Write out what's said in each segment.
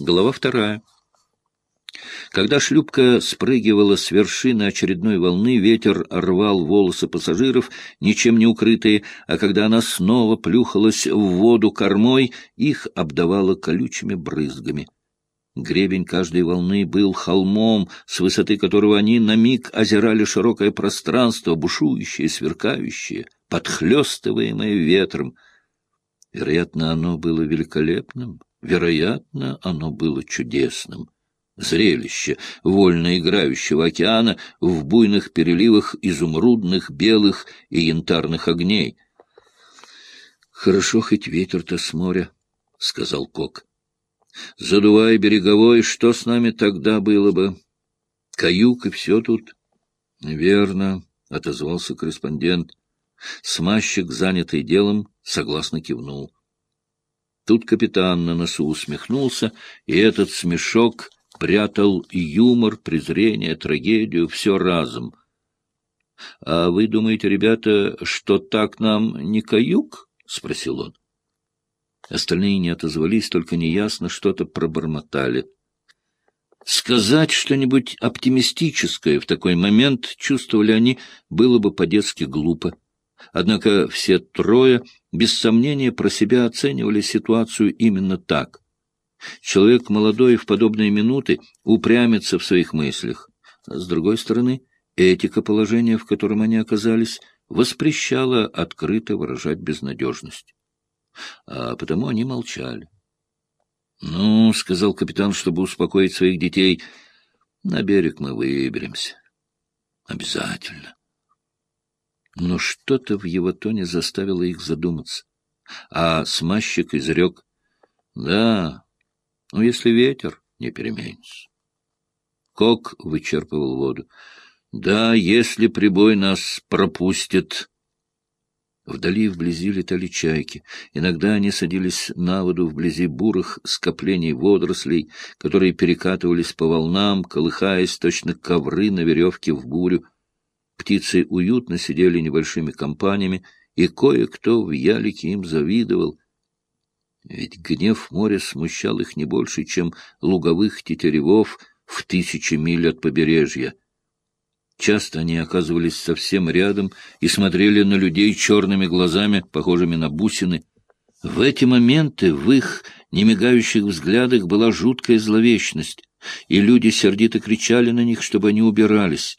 Глава вторая. Когда шлюпка спрыгивала с вершины очередной волны, ветер рвал волосы пассажиров, ничем не укрытые, а когда она снова плюхалась в воду кормой, их обдавало колючими брызгами. Гребень каждой волны был холмом, с высоты которого они на миг озирали широкое пространство, бушующее, сверкающее, подхлестываемое ветром. Вероятно, оно было великолепным, вероятно, оно было чудесным. Зрелище вольно играющего океана в буйных переливах изумрудных, белых и янтарных огней. — Хорошо хоть ветер-то с моря, — сказал Кок. Задувай береговой, что с нами тогда было бы? Каюк и все тут. — Верно, — отозвался корреспондент. Смазчик, занятый делом, согласно кивнул. Тут капитан на носу усмехнулся, и этот смешок прятал юмор, презрение, трагедию, все разом. — А вы думаете, ребята, что так нам не каюк? — спросил он. Остальные не отозвались, только неясно что-то пробормотали. Сказать что-нибудь оптимистическое в такой момент, чувствовали они, было бы по-детски глупо. Однако все трое, без сомнения, про себя оценивали ситуацию именно так. Человек молодой в подобные минуты упрямится в своих мыслях. С другой стороны, этика положения, в котором они оказались, воспрещала открыто выражать безнадежность а потому они молчали. — Ну, — сказал капитан, чтобы успокоить своих детей, — на берег мы выберемся. — Обязательно. Но что-то в его тоне заставило их задуматься. А смазчик изрек. — Да, ну, если ветер не переменится. Кок вычерпывал воду. — Да, если прибой нас пропустит... Вдали вблизи летали чайки. Иногда они садились на воду вблизи бурых скоплений водорослей, которые перекатывались по волнам, колыхаясь точно ковры на веревке в бурю. Птицы уютно сидели небольшими компаниями, и кое-кто в ялике им завидовал. Ведь гнев моря смущал их не больше, чем луговых тетеревов в тысячи миль от побережья. Часто они оказывались совсем рядом и смотрели на людей черными глазами, похожими на бусины. В эти моменты в их немигающих взглядах была жуткая зловечность, и люди сердито кричали на них, чтобы они убирались.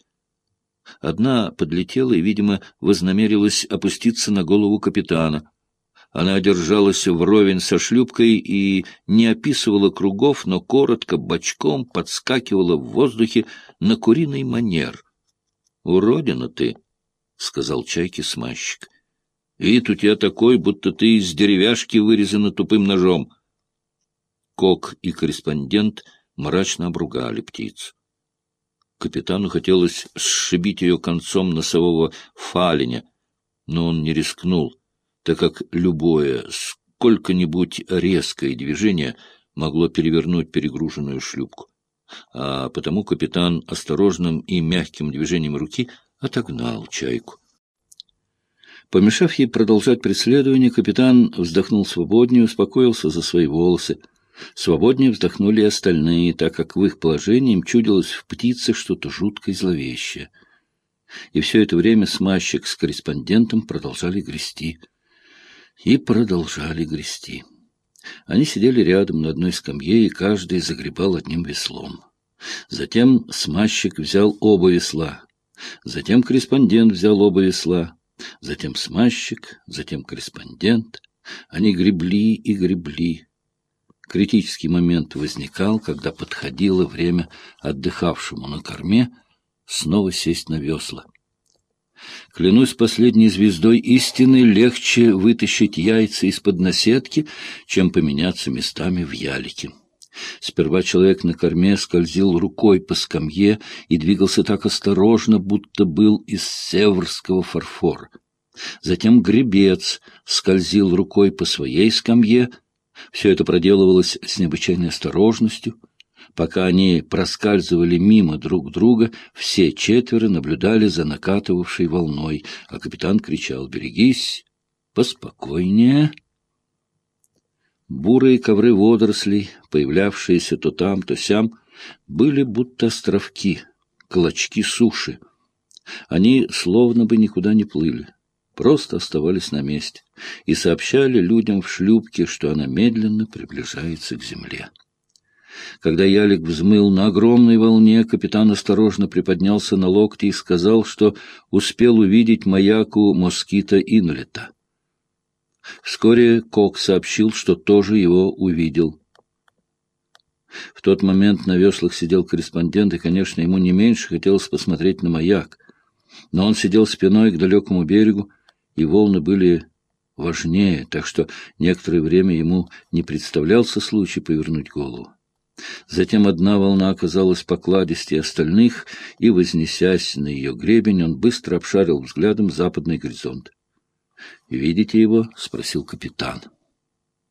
Одна подлетела и, видимо, вознамерилась опуститься на голову капитана. Она держалась вровень со шлюпкой и не описывала кругов, но коротко, бочком подскакивала в воздухе на куриный манер — Уродина ты, — сказал чайки смазчик. — Вид у тебя такой, будто ты из деревяшки вырезана тупым ножом. Кок и корреспондент мрачно обругали птицу. Капитану хотелось сшибить ее концом носового фалиня, но он не рискнул, так как любое сколько-нибудь резкое движение могло перевернуть перегруженную шлюпку а потому капитан осторожным и мягким движением руки отогнал чайку. Помешав ей продолжать преследование, капитан вздохнул свободнее, успокоился за свои волосы. Свободнее вздохнули и остальные, так как в их положении им чудилось в птице что-то жуткое и зловещее. И все это время смазчик с корреспондентом продолжали грести. И продолжали грести. Они сидели рядом на одной скамье, и каждый загребал одним веслом. Затем смазчик взял оба весла. Затем корреспондент взял оба весла. Затем смазчик, затем корреспондент. Они гребли и гребли. Критический момент возникал, когда подходило время отдыхавшему на корме снова сесть на весла. Клянусь последней звездой истины, легче вытащить яйца из-под наседки, чем поменяться местами в ялике. Сперва человек на корме скользил рукой по скамье и двигался так осторожно, будто был из северского фарфора. Затем гребец скользил рукой по своей скамье. Все это проделывалось с необычайной осторожностью — Пока они проскальзывали мимо друг друга, все четверо наблюдали за накатывавшей волной, а капитан кричал «Берегись! Поспокойнее!» Бурые ковры водорослей, появлявшиеся то там, то сям, были будто островки, клочки суши. Они словно бы никуда не плыли, просто оставались на месте и сообщали людям в шлюпке, что она медленно приближается к земле. Когда ялик взмыл на огромной волне, капитан осторожно приподнялся на локти и сказал, что успел увидеть маяку москита Инлета. Вскоре Кок сообщил, что тоже его увидел. В тот момент на веслах сидел корреспондент, и, конечно, ему не меньше хотелось посмотреть на маяк. Но он сидел спиной к далекому берегу, и волны были важнее, так что некоторое время ему не представлялся случай повернуть голову. Затем одна волна оказалась покладистее остальных, и, вознесясь на ее гребень, он быстро обшарил взглядом западный горизонт. «Видите его?» — спросил капитан.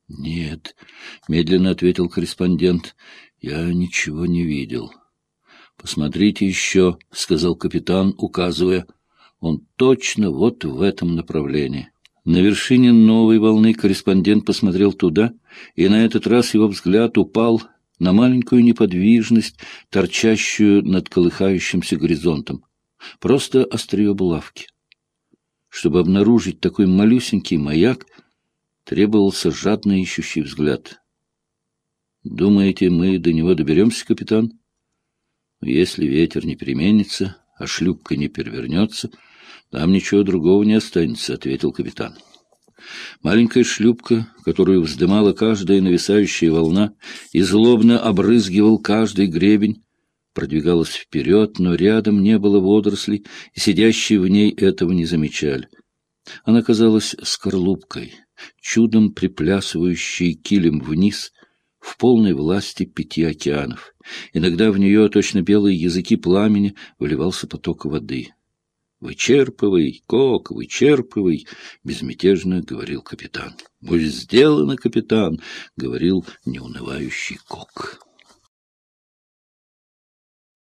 «Нет», — медленно ответил корреспондент, — «я ничего не видел». «Посмотрите еще», — сказал капитан, указывая. «Он точно вот в этом направлении». На вершине новой волны корреспондент посмотрел туда, и на этот раз его взгляд упал на маленькую неподвижность, торчащую над колыхающимся горизонтом. Просто острие булавки. Чтобы обнаружить такой малюсенький маяк, требовался жадно ищущий взгляд. «Думаете, мы до него доберемся, капитан?» «Если ветер не переменится, а шлюпка не перевернется, там ничего другого не останется», — ответил капитан. Маленькая шлюпка, которую вздымала каждая нависающая волна и злобно обрызгивал каждый гребень, продвигалась вперед, но рядом не было водорослей, и сидящие в ней этого не замечали. Она казалась скорлупкой, чудом приплясывающей килем вниз в полной власти пяти океанов. Иногда в нее, точно белые языки пламени, вливался поток воды. «Вычерпывай, Кок, вычерпывай!» — безмятежно говорил капитан. «Будет сделано, капитан!» — говорил неунывающий Кок.